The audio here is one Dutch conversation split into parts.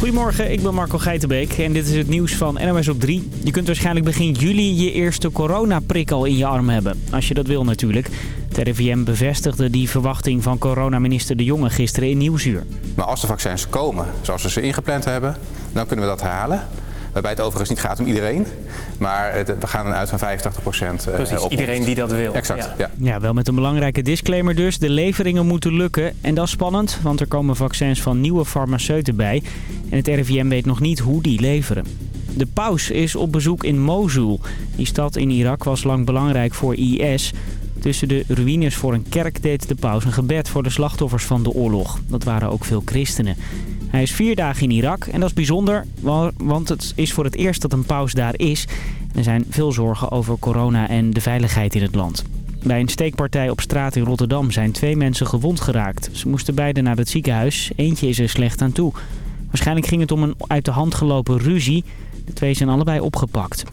Goedemorgen, ik ben Marco Geitenbeek en dit is het nieuws van NOS op 3. Je kunt waarschijnlijk begin juli je eerste coronaprik al in je arm hebben. Als je dat wil natuurlijk. Het RIVM bevestigde die verwachting van coronaminister De Jonge gisteren in Nieuwsuur. Maar als de vaccins komen zoals we ze ingepland hebben, dan kunnen we dat herhalen. Waarbij het overigens niet gaat om iedereen. Maar het, we gaan eruit van 85 procent uh, Precies, iedereen die dat wil. Exact, ja. ja. ja. wel met een belangrijke disclaimer dus. De leveringen moeten lukken. En dat is spannend, want er komen vaccins van nieuwe farmaceuten bij. En het RIVM weet nog niet hoe die leveren. De paus is op bezoek in Mosul. Die stad in Irak was lang belangrijk voor IS. Tussen de ruïnes voor een kerk deed de paus een gebed voor de slachtoffers van de oorlog. Dat waren ook veel christenen. Hij is vier dagen in Irak en dat is bijzonder, want het is voor het eerst dat een paus daar is. Er zijn veel zorgen over corona en de veiligheid in het land. Bij een steekpartij op straat in Rotterdam zijn twee mensen gewond geraakt. Ze moesten beide naar het ziekenhuis. Eentje is er slecht aan toe. Waarschijnlijk ging het om een uit de hand gelopen ruzie. De twee zijn allebei opgepakt.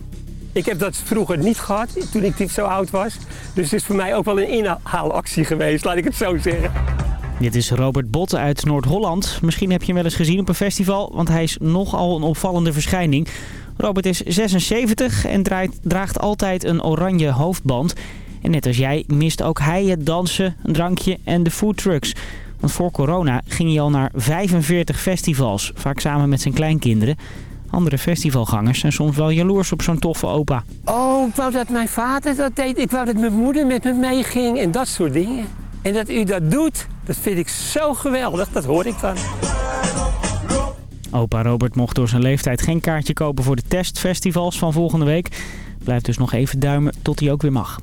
Ik heb dat vroeger niet gehad, toen ik niet zo oud was. Dus het is voor mij ook wel een inhaalactie geweest, laat ik het zo zeggen. Dit is Robert Bot uit Noord-Holland. Misschien heb je hem wel eens gezien op een festival, want hij is nogal een opvallende verschijning. Robert is 76 en draagt altijd een oranje hoofdband. En net als jij mist ook hij het dansen, een drankje en de foodtrucks. Want voor corona ging hij al naar 45 festivals, vaak samen met zijn kleinkinderen. Andere festivalgangers zijn soms wel jaloers op zo'n toffe opa. Oh, ik wou dat mijn vader dat deed. Ik wou dat mijn moeder met me meeging en dat soort dingen. En dat u dat doet, dat vind ik zo geweldig. Dat hoor ik dan. Opa Robert mocht door zijn leeftijd geen kaartje kopen voor de testfestivals van volgende week. Blijft dus nog even duimen tot hij ook weer mag.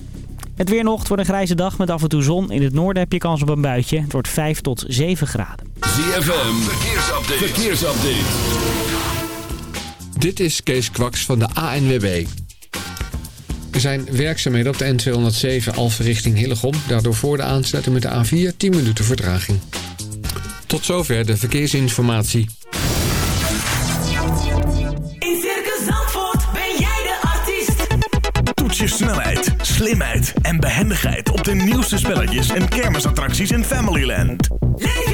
Het weer nog, wordt een grijze dag met af en toe zon. In het noorden heb je kans op een buitje. Het wordt 5 tot 7 graden. ZFM, verkeersupdate. verkeersupdate. Dit is Kees Kwaks van de ANWB. Er zijn werkzaamheden op de N207 Alphen richting Hillegom. Daardoor voor de aansluiting met de A4 10 minuten vertraging. Tot zover de verkeersinformatie. In Circus Zandvoort ben jij de artiest. Toets je snelheid, slimheid en behendigheid op de nieuwste spelletjes en kermisattracties in Familyland. Leef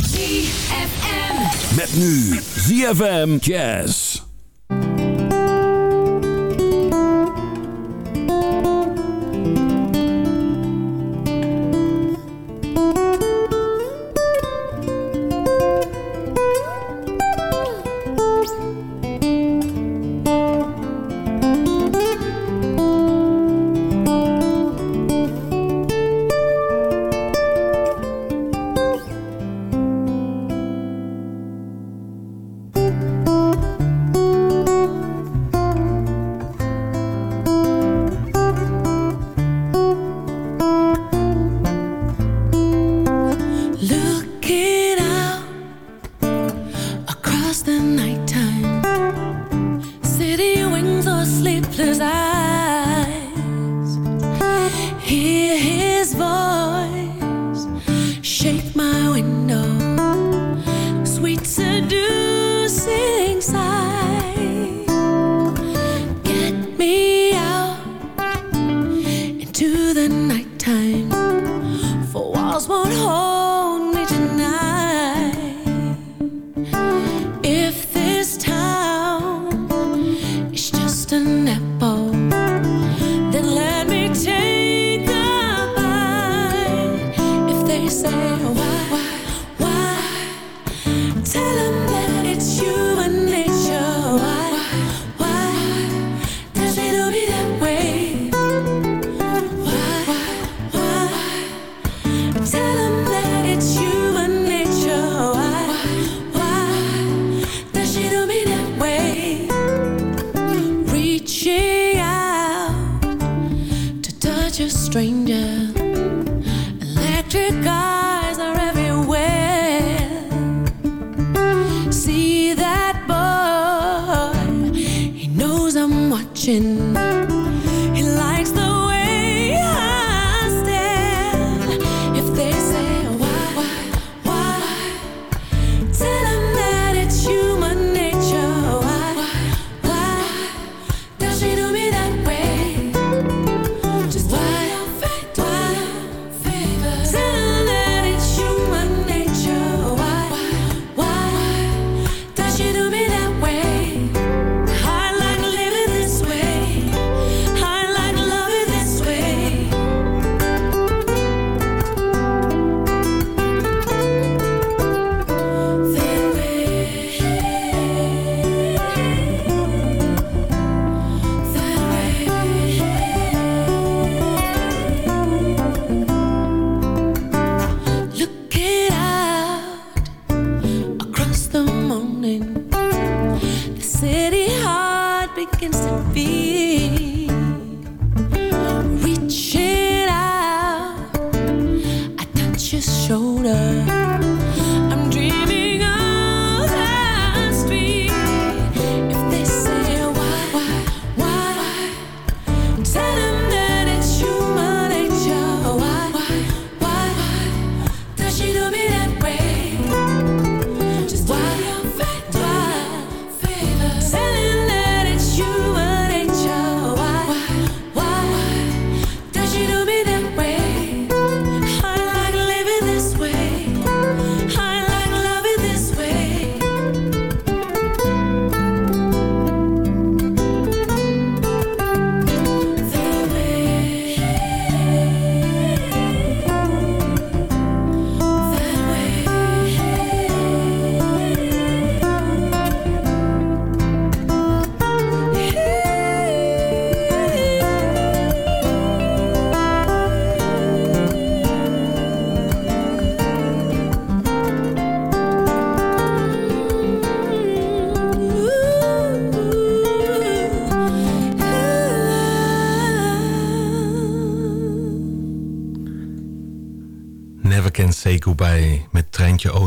ZFM. Met nu ZFM Jazz.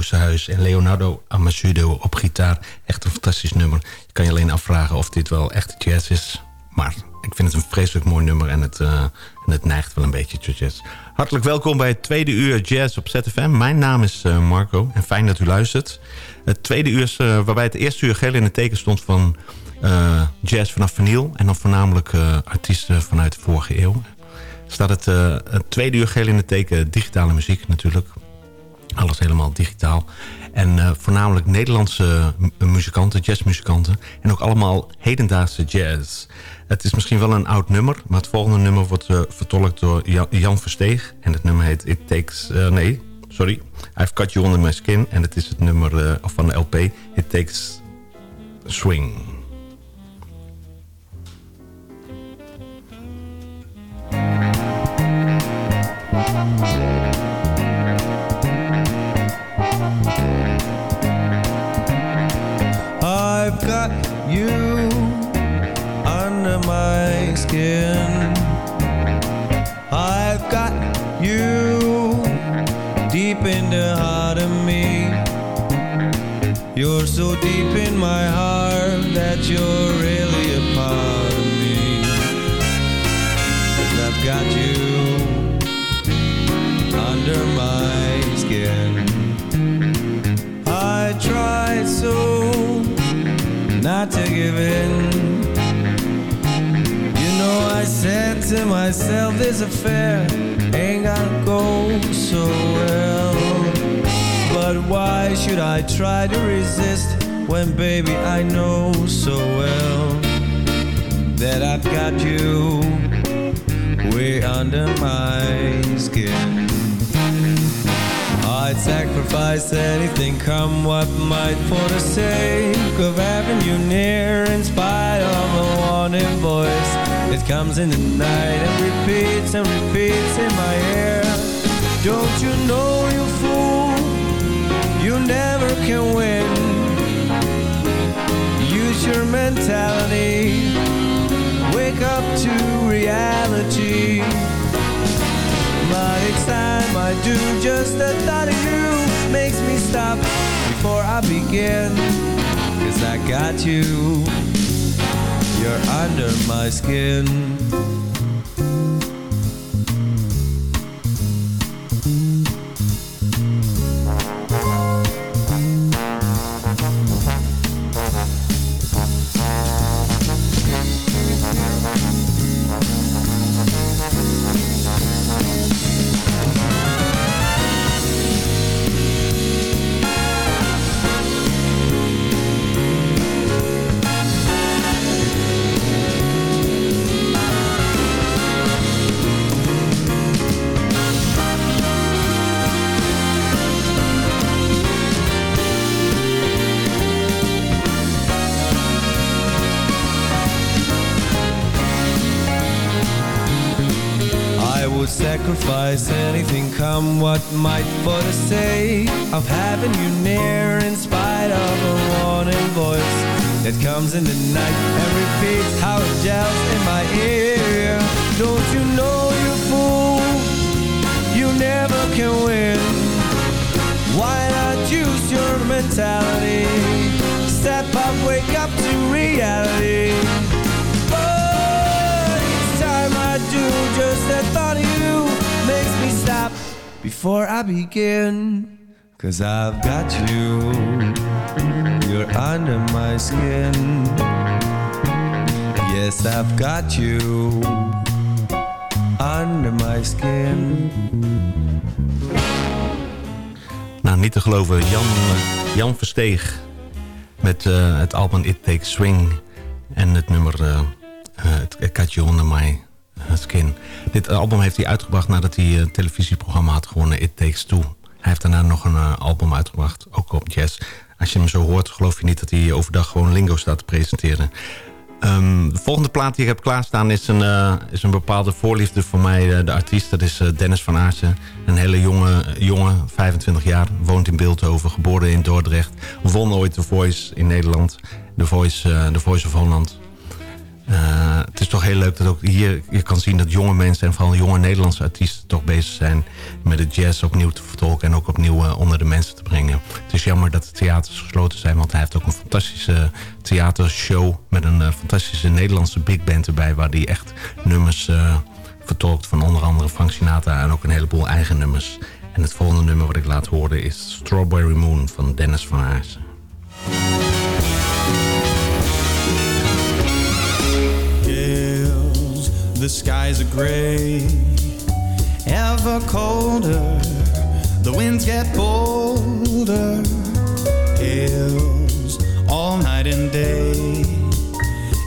Oosterhuis en Leonardo Amasudo op gitaar. Echt een fantastisch nummer. Je kan je alleen afvragen of dit wel echt jazz is. Maar ik vind het een vreselijk mooi nummer en het, eh, en het neigt wel een beetje tot jazz. Hartelijk welkom bij het tweede uur Jazz op ZFM. Mijn naam is eh, Marco en fijn dat u luistert. Het tweede uur is eh, waarbij het eerste uur geheel in het teken stond van jazz vanaf vinyl. En dan voornamelijk artiesten vanuit de vorige eeuw staat het, het tweede uur geheel in het teken digitale muziek natuurlijk. Alles helemaal digitaal. En eh, voornamelijk Nederlandse mu- muzikanten, jazzmuzikanten. En ook allemaal hedendaagse jazz. Het is misschien wel een oud nummer. Maar het volgende nummer wordt eh, vertolkt door Jan, Versteeg. En het nummer heet It Takes... eh, nee, sorry. I've Cut You Under My Skin. En het is het nummer van de LP. It Takes Swing. You under my skin. I've got you deep in the heart of me. You're so deep in my heart that you're not to give in. You know, I said to myself, this affair ain't gonna go so well. But why should I try to resist when, baby, I know so well that I've got you way under my skin? I'd sacrifice anything, come what might, for the sake of having you near, in spite of a warning voice It comes in the night and repeats and repeats in my ear. Don't you know, you fool, you never can win. Use your mentality, wake up to reality. Each time I do, just the thought of you makes me stop before I begin. Cause I got you, you're under my skin. What might for the sake of having you near in spite of a warning voice that comes in the night and repeats how it gels in my ear. Don't you know you fool, you never can win. Why not use your mentality? Step up, wake up to reality. Before I begin. Cause I've got you, you're under my skin. Yes, I've got you under my skin. Nou, niet te geloven. Jan, Jan Versteeg met eh, het album It Takes Swing. En het nummer uh, uh, Cut You Under My Skin. Dit album heeft hij uitgebracht nadat hij een televisieprogramma had gewonnen. It Takes Two. Hij heeft daarna nog een album uitgebracht, ook op jazz. Als je hem zo hoort, geloof je niet dat hij overdag gewoon lingo staat te presenteren. Um, de volgende plaat die ik heb klaarstaan is een, is een bepaalde voorliefde voor mij. De artiest, dat is Dennis van Aarsen. Een hele jonge jongen, 25 jaar, woont in Beeldhoven, geboren in Dordrecht. Won ooit The Voice in Nederland, The Voice, The Voice of Holland. Het is toch heel leuk dat ook hier je kan zien dat jonge mensen... en vooral jonge Nederlandse artiesten toch bezig zijn... met de jazz opnieuw te vertolken en ook opnieuw onder de mensen te brengen. Het is jammer dat de theaters gesloten zijn... want hij heeft ook een fantastische theatershow... met een uh, fantastische Nederlandse big band erbij... waar hij echt nummers vertolkt van onder andere Frank Sinatra... en ook een heleboel eigen nummers. En het volgende nummer wat ik laat horen is Strawberry Moon van Dennis van Aarsen. The skies are gray, ever colder. The winds get bolder. Hills all night and day.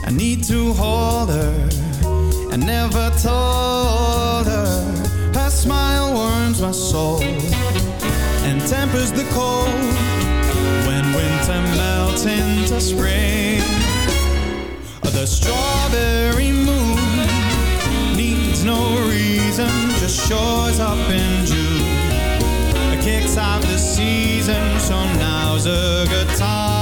I need to hold her. I never told her. Her smile warms my soul and tempers the cold. When winter melts into spring, the strawberry moon needs no reason, just shows up in June. It kicks off the season, so now's a good time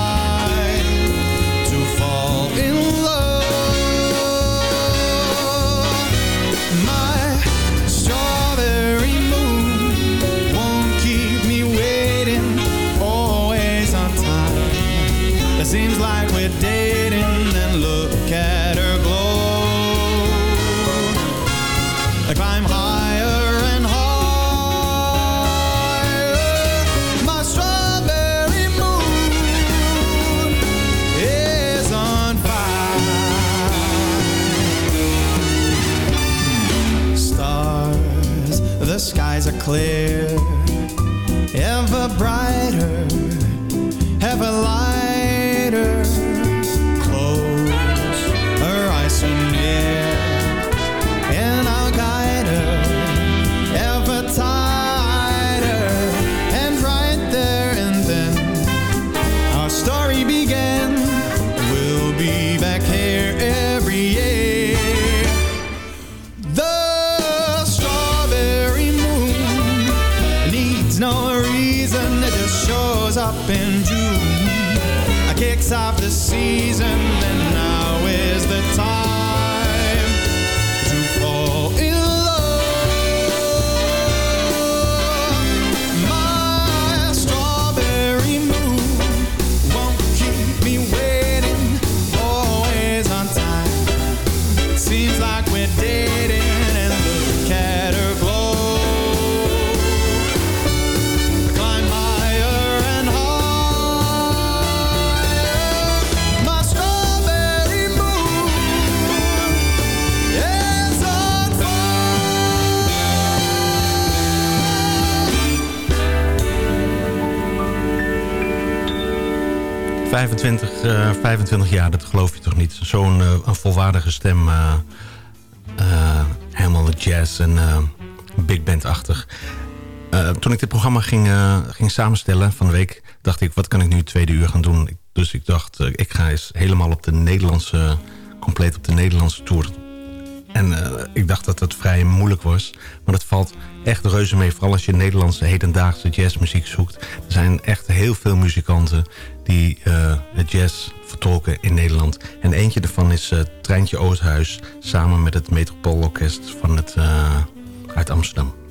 skies are clear, ever brighter, ever lighter. 25, eh, 25 jaar, dat geloof je toch niet? Zo'n een volwaardige stem. eh, helemaal jazz en big band-achtig. Toen ik dit programma ging, ging samenstellen van de week... dacht ik, wat kan ik nu tweede uur gaan doen? Dus ik dacht, ik ga eens helemaal op de Nederlandse... compleet op de Nederlandse tour. En ik dacht dat dat vrij moeilijk was. Maar dat valt echt reuze mee. Vooral als je Nederlandse hedendaagse jazzmuziek zoekt. Er zijn echt heel veel muzikanten die het jazz vertolken in Nederland. En eentje daarvan is eh, Treintje Oosthuis... samen met het Metropoolorkest van het, eh, uit Amsterdam.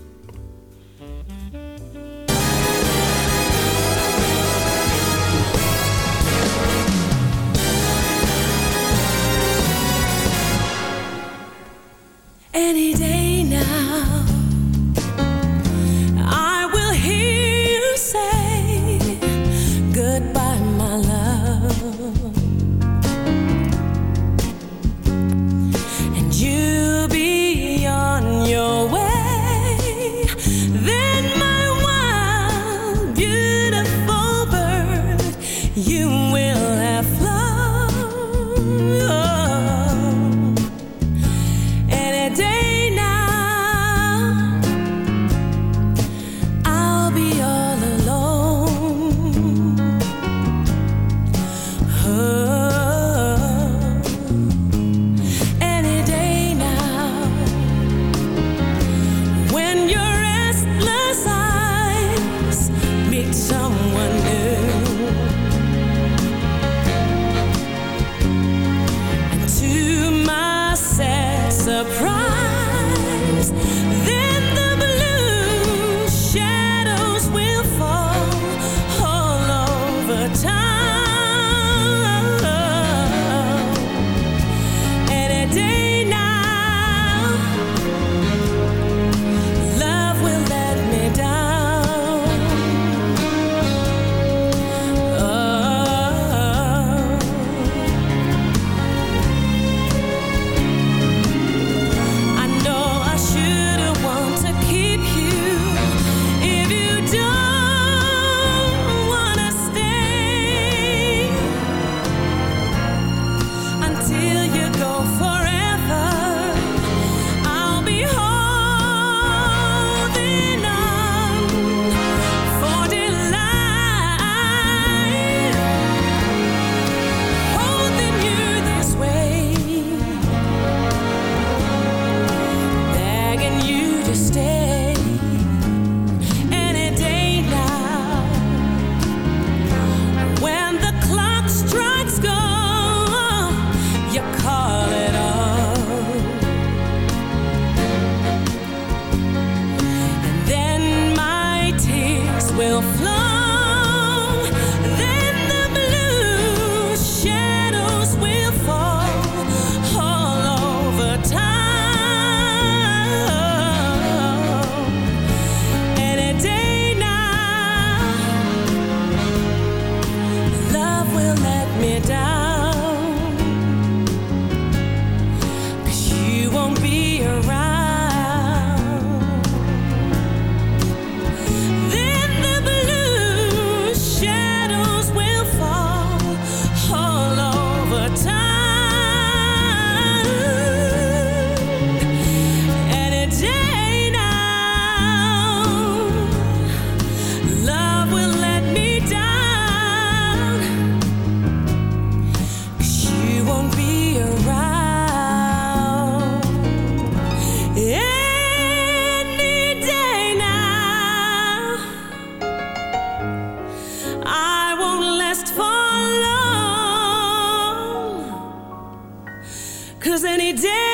Cause any day.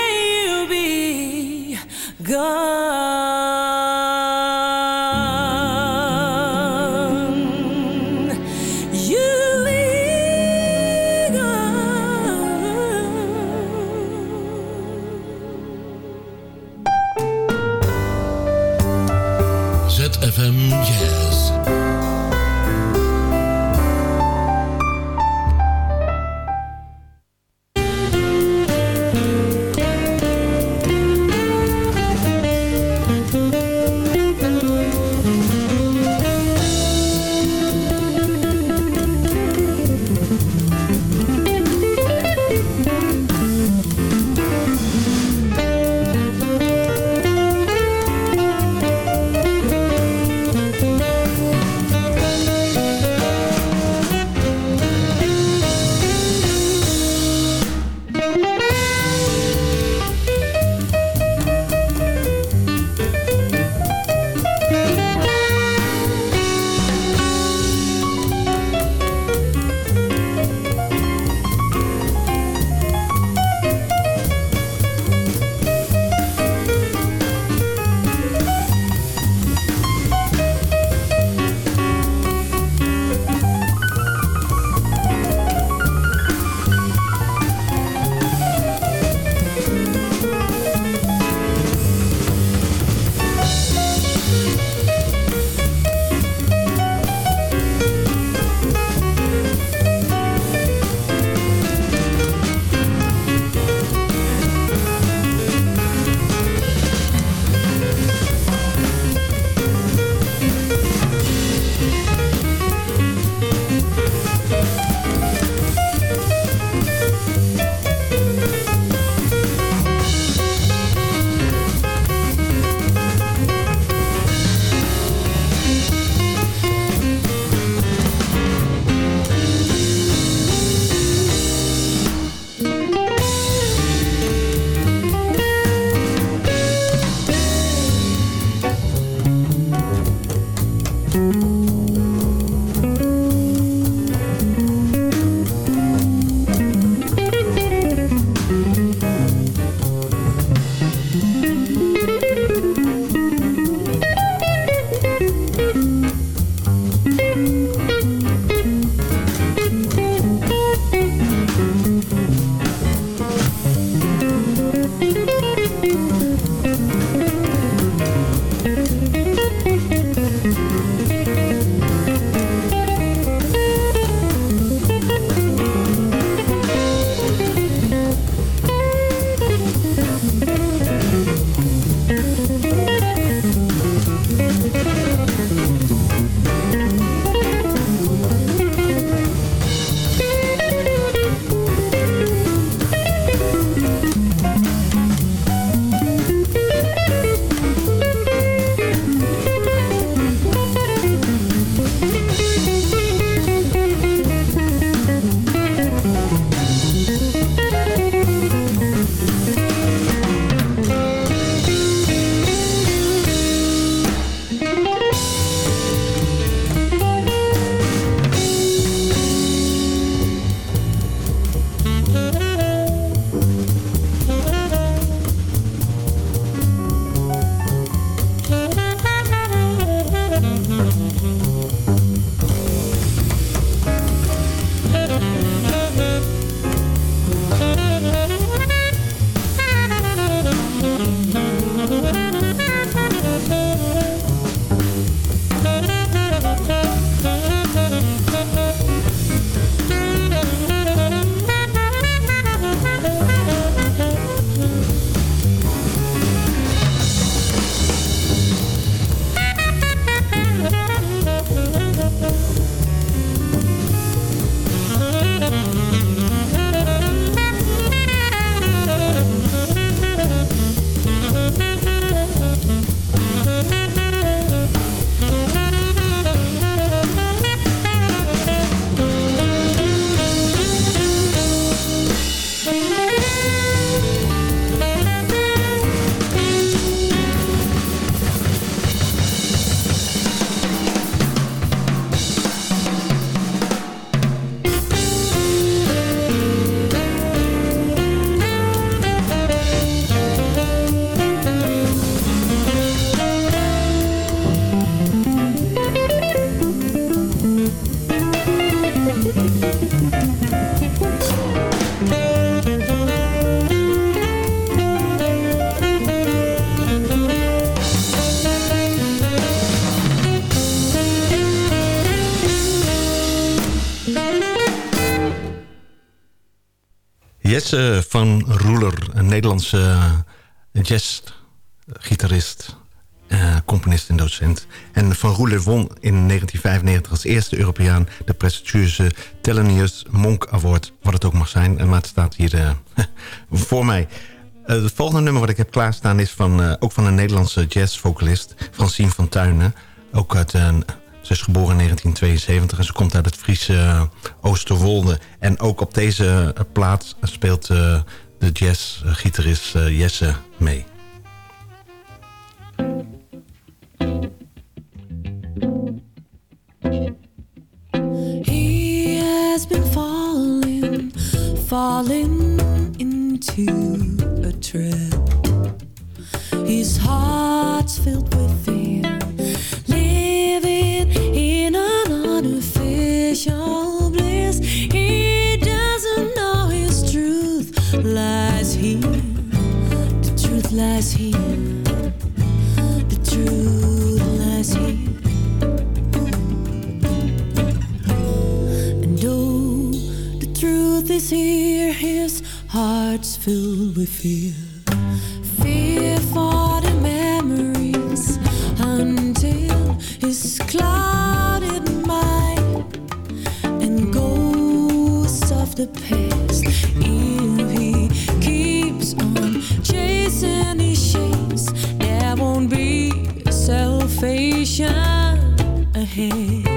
Jesse van Roeler, een Nederlandse jazzgitarist, eh, componist en docent. En Van Roeler won in 1995 als eerste Europeaan... de prestigieuze Thelonious Monk Award, wat het ook mag zijn. Maar het staat hier eh, voor mij. Eh, het volgende nummer wat ik heb klaarstaan is van, eh, ook van een Nederlandse jazzvocalist... Francine van Tuinen, ook uit een... Is geboren in 1972 en ze komt uit het Friese eh, Oosterwolde. En ook op deze eh, plaats speelt eh, de jazzgitarist Jesse mee. Falling into a trap. His heart's filled with fear, The truth lies here. And the truth is here, his heart's filled with fear. Fear for the memories until his clouded mind and ghosts of the past. Salvation ahead.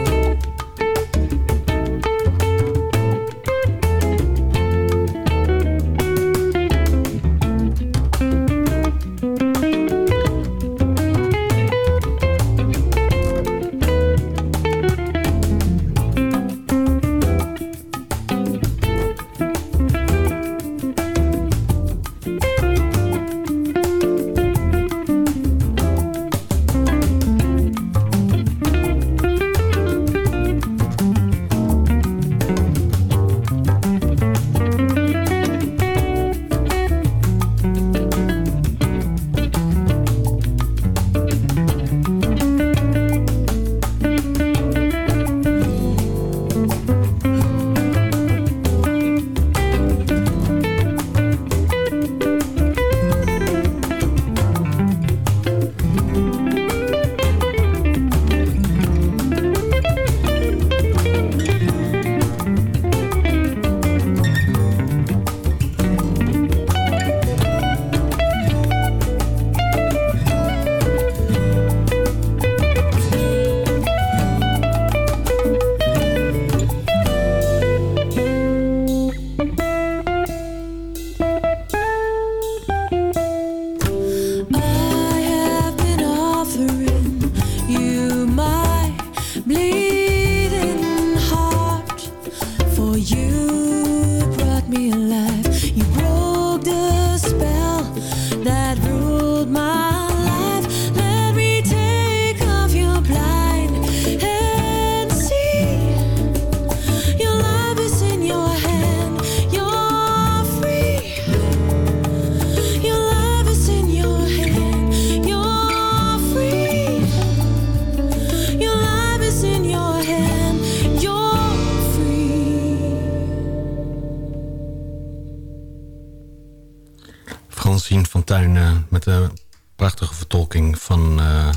Vertolking van eh,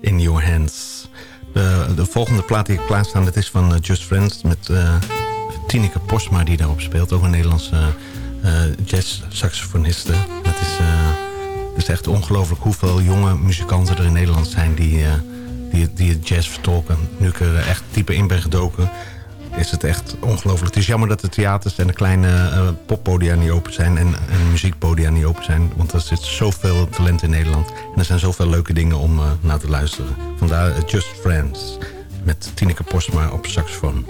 In Your Hands. De, de volgende plaat die ik klaarstaan, dat is van eh, Just Friends... met eh Tineke Posma die daarop speelt. Ook een Nederlandse jazz-saxofoniste. Het is, is echt ongelooflijk hoeveel jonge muzikanten er in Nederland zijn... die, die, die het jazz vertolken. Nu ik er echt dieper in ben gedoken is het echt ongelooflijk. Het is jammer dat de theaters en de kleine eh, poppodia niet open zijn... En, en muziekpodia niet open zijn. Want er zit zoveel talent in Nederland. En er zijn zoveel leuke dingen om eh, naar te luisteren. Vandaar eh, Just Friends met Tineke Postma op saxofoon.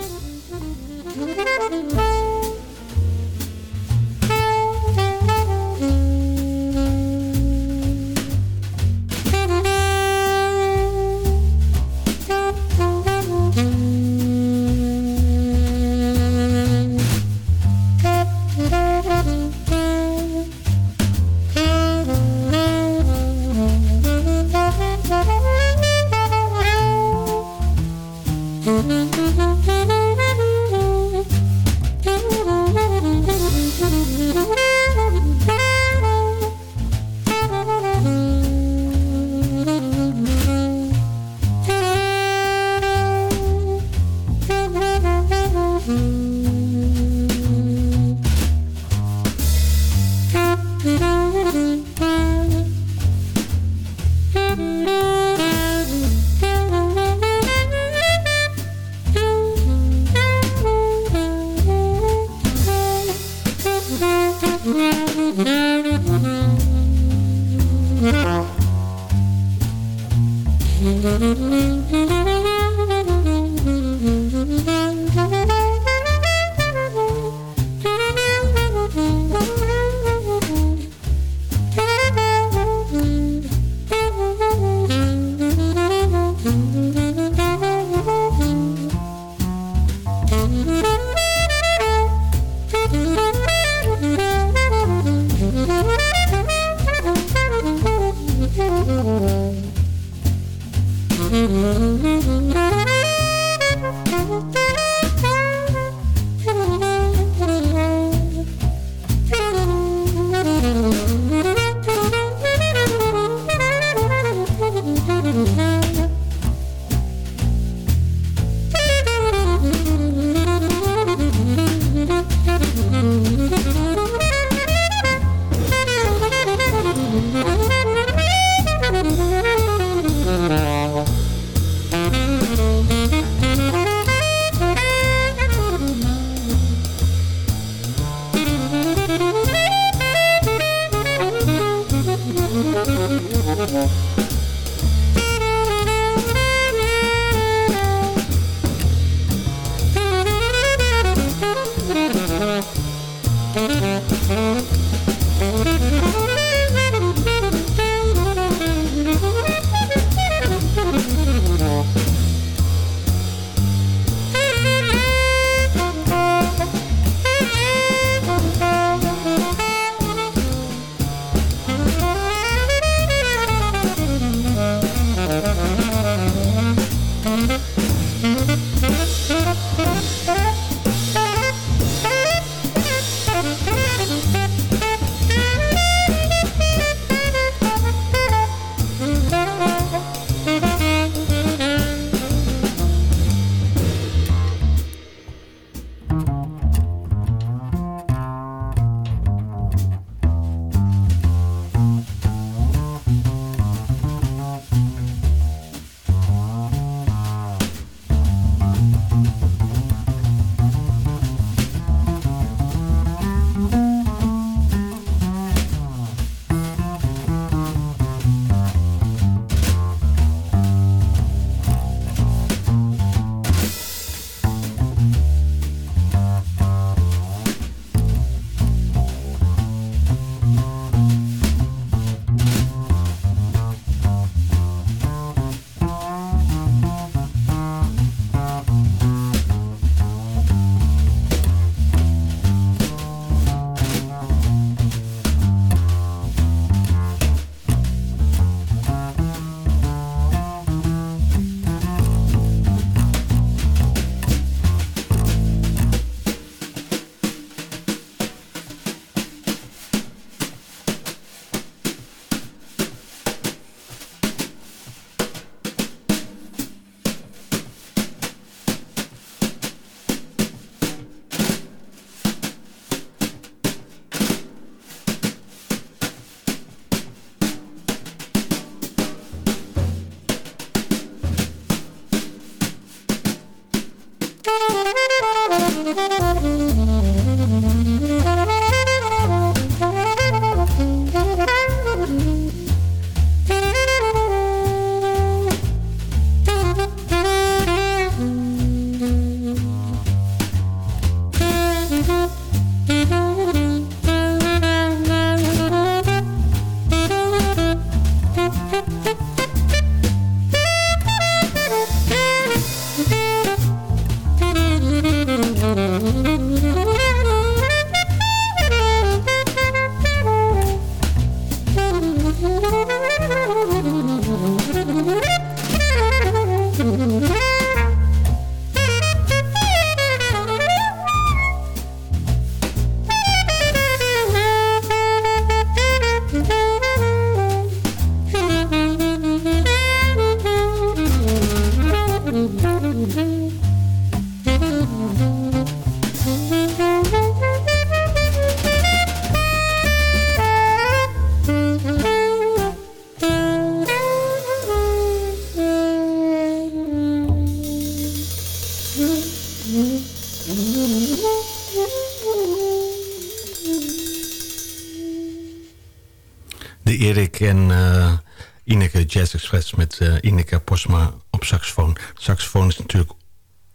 Met uh, Ineke Posma op saxofoon. Saxofoon is natuurlijk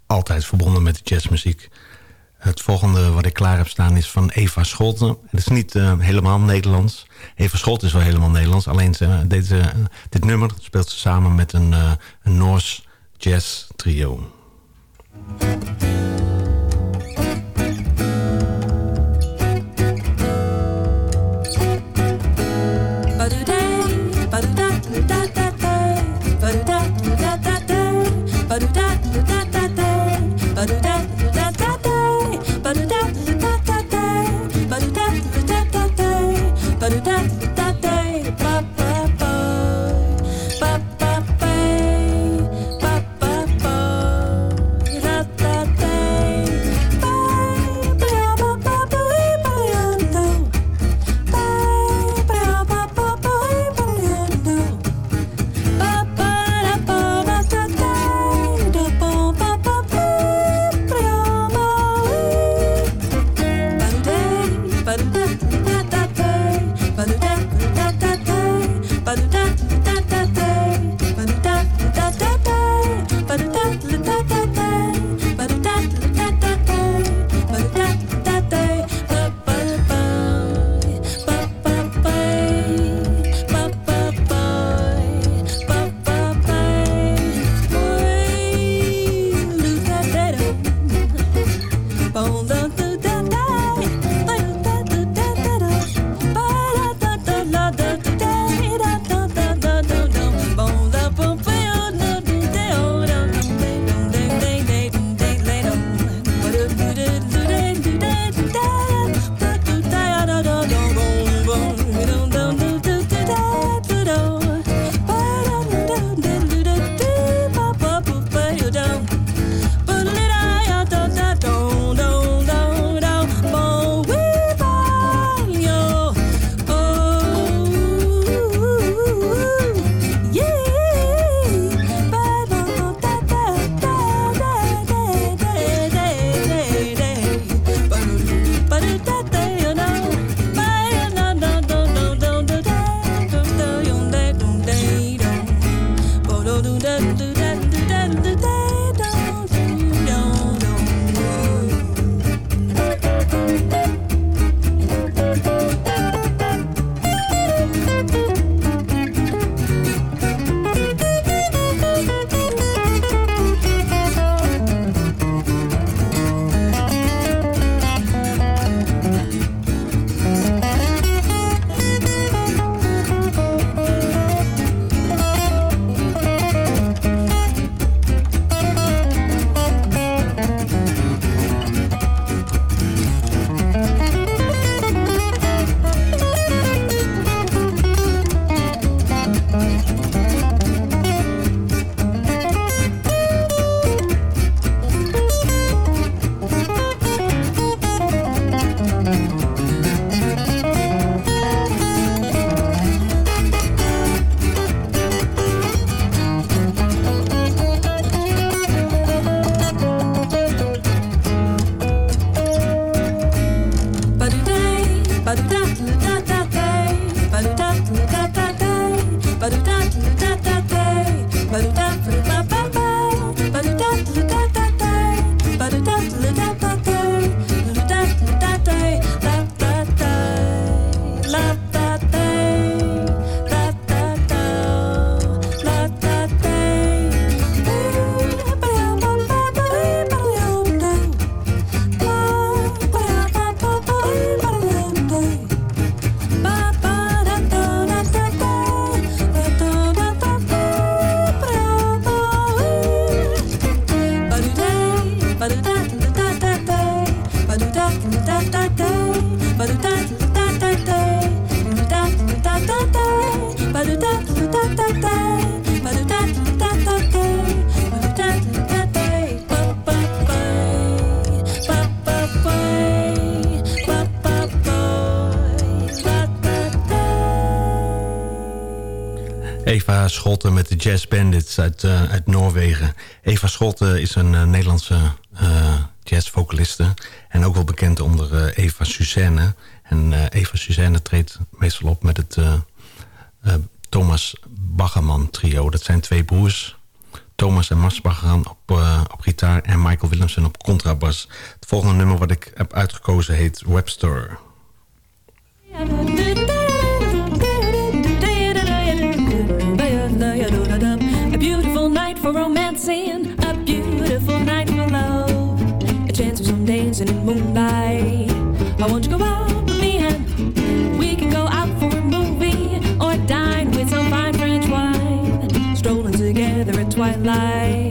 altijd verbonden met de jazzmuziek. Het volgende wat ik klaar heb staan is van Eva Scholten. Het is niet uh, helemaal Nederlands. Eva Scholten is wel helemaal Nederlands. Alleen ze, deze, dit nummer speelt ze samen met een, uh, een Noors jazz trio. Scholte met de Jazz Bandits uit, uh, uit Noorwegen. Eva Scholte is een uh, Nederlandse uh, jazzvocaliste. En ook wel bekend onder Eva Suzanne. En Eva Suzanne treedt meestal op met het eh, Thomas Baggerman trio. Dat zijn twee broers. Thomas en Mars Baggerman op, eh, op gitaar en Michael Willemsen op contrabas. Het volgende nummer wat ik heb uitgekozen heet Webster. I like.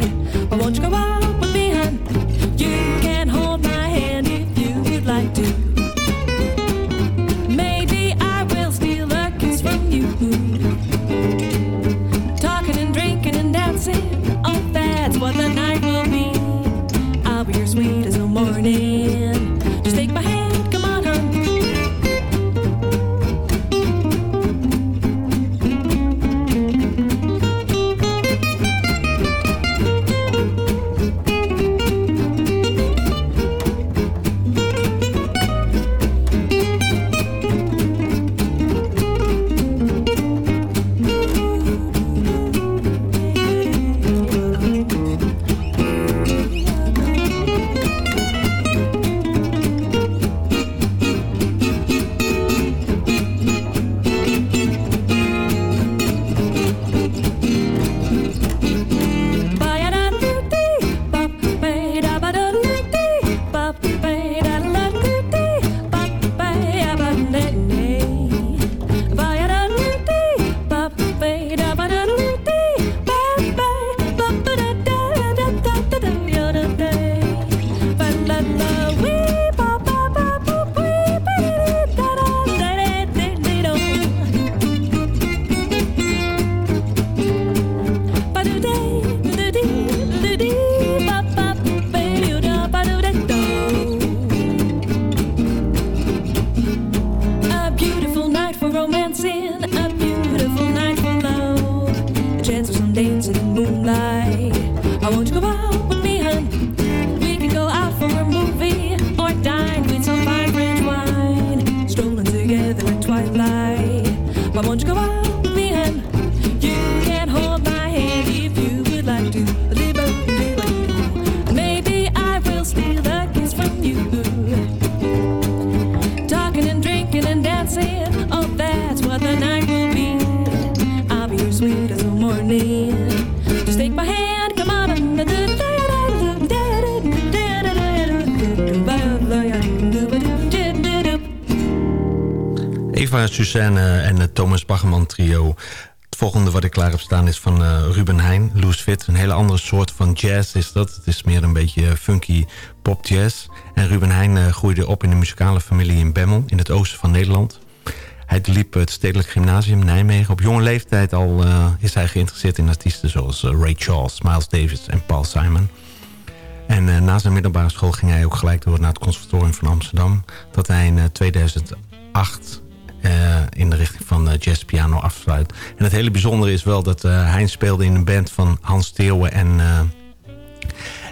Klaar heb staan is van eh, Ruben Heijn, Loose Fit. Een hele andere soort van jazz is dat. Het is meer een beetje funky pop jazz. En Ruben Heijn eh, groeide op in een muzikale familie in Bemmel, in het oosten van Nederland. Hij liep het Stedelijk Gymnasium Nijmegen. Op jonge leeftijd al eh, is hij geïnteresseerd in artiesten zoals eh, Ray Charles, Miles Davis en Paul Simon. En eh, na zijn middelbare school ging hij ook gelijk door naar het conservatorium van Amsterdam. Dat hij in eh, 2008 eh, in de richting van eh, jazzpiano afsluit. En het hele bijzondere is wel dat eh hij speelde in een band van Hans Theeuwen en... eh,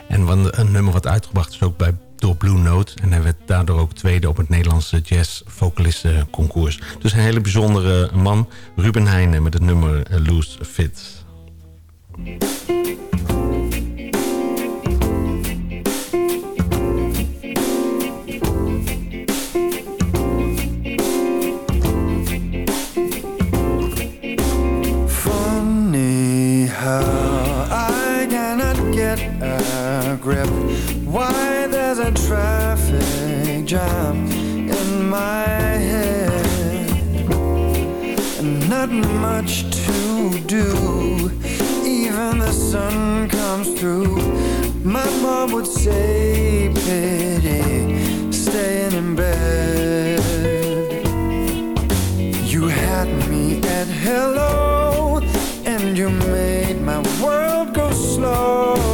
en een nummer wat uitgebracht is ook bij, door Blue Note. En hij werd daardoor ook tweede op het Nederlandse jazz vocalistenconcours. Dus een hele bijzondere man. Ruben Heijnen met het nummer eh, Loose Fit. Grip. Why there's a traffic jam in my head. And not much to do. Even the sun comes through. My mom would say, pity, staying in bed. You had me at hello, and you made my world go slow.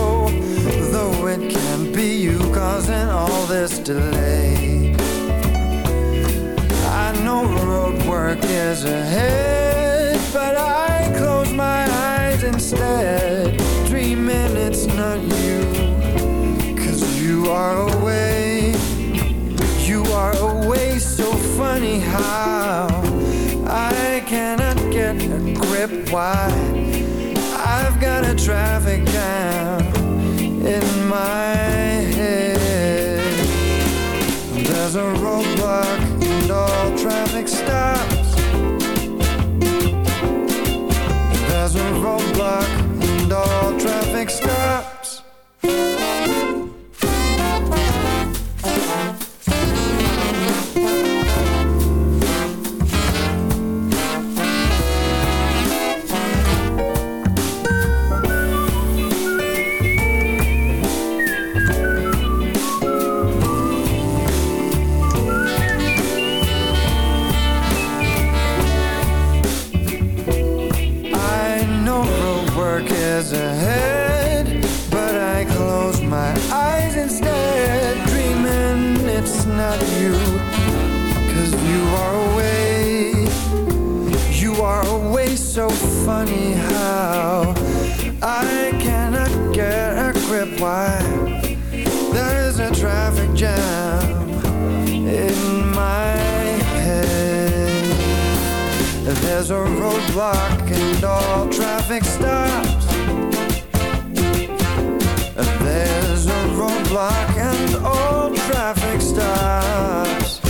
This delay. I know road work is ahead, but I close my eyes instead, dreaming it's not you. Cause you are away, you are away so funny how I cannot get a grip why I've got a traffic jam in my There's a roadblock and all traffic stops. There's a roadblock and all traffic stops. There's a roadblock and all traffic stops. There's a roadblock and all traffic stops.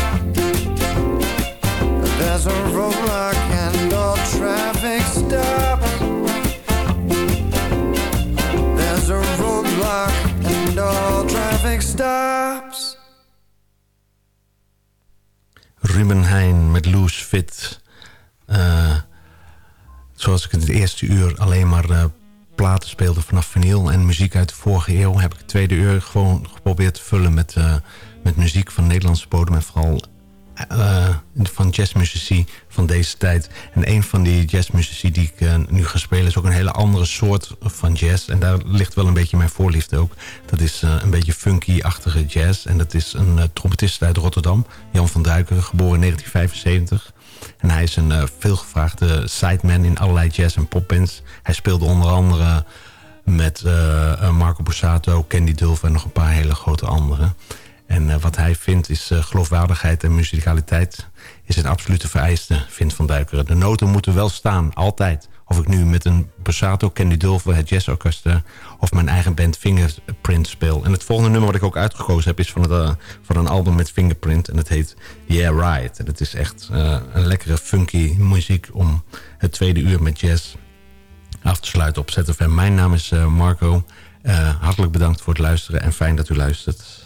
There's a roadblock and all traffic stops. There's a roadblock and all traffic stops. Ruben Heijn met Loose Fit. Zoals ik in het eerste uur alleen maar eh, platen speelde vanaf vinyl en muziek uit de vorige eeuw... heb ik het tweede uur gewoon geprobeerd te vullen met, eh, met muziek van Nederlandse bodem... en vooral eh, van jazzmuzici van deze tijd. En een van die jazzmuzici die ik nu ga spelen... is ook een hele andere soort van jazz. En daar ligt wel een beetje mijn voorliefde ook. Dat is een beetje funky-achtige jazz. En dat is een uh, trompetist uit Rotterdam. Jan van Duiken, geboren in 1975. En hij is een uh, veelgevraagde sideman in allerlei jazz- en popbands. Hij speelde onder andere met uh, Marco Borsato, Candy Dulver en nog een paar hele grote anderen. En wat hij vindt is geloofwaardigheid en musicaliteit is een absolute vereiste, vindt Van Duikeren. De noten moeten wel staan, altijd. Of ik nu met een Borsato, Candy Dulver, het jazzorkester... of mijn eigen band Fingerprint speel. En het volgende nummer wat ik ook uitgekozen heb... is van, het, uh, van een album met Fingerprint. En het heet Yeah Right. En het is echt een lekkere funky muziek... om het tweede uur met jazz af te sluiten op ZFM. Mijn naam is Marco. hartelijk bedankt voor het luisteren en fijn dat u luistert.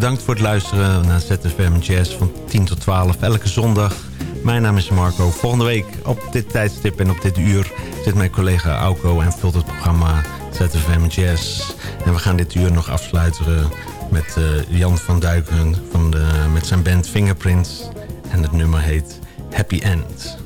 Bedankt voor het luisteren naar ZFM Jazz van 10 tot 12. Elke zondag. Mijn naam is Marco. Volgende week op dit tijdstip en op dit uur zit mijn collega Auko en vult het programma ZFM Jazz. En we gaan dit uur nog afsluiten met eh, Jan van Duiken van de, met zijn band Fingerprints. En het nummer heet Happy End.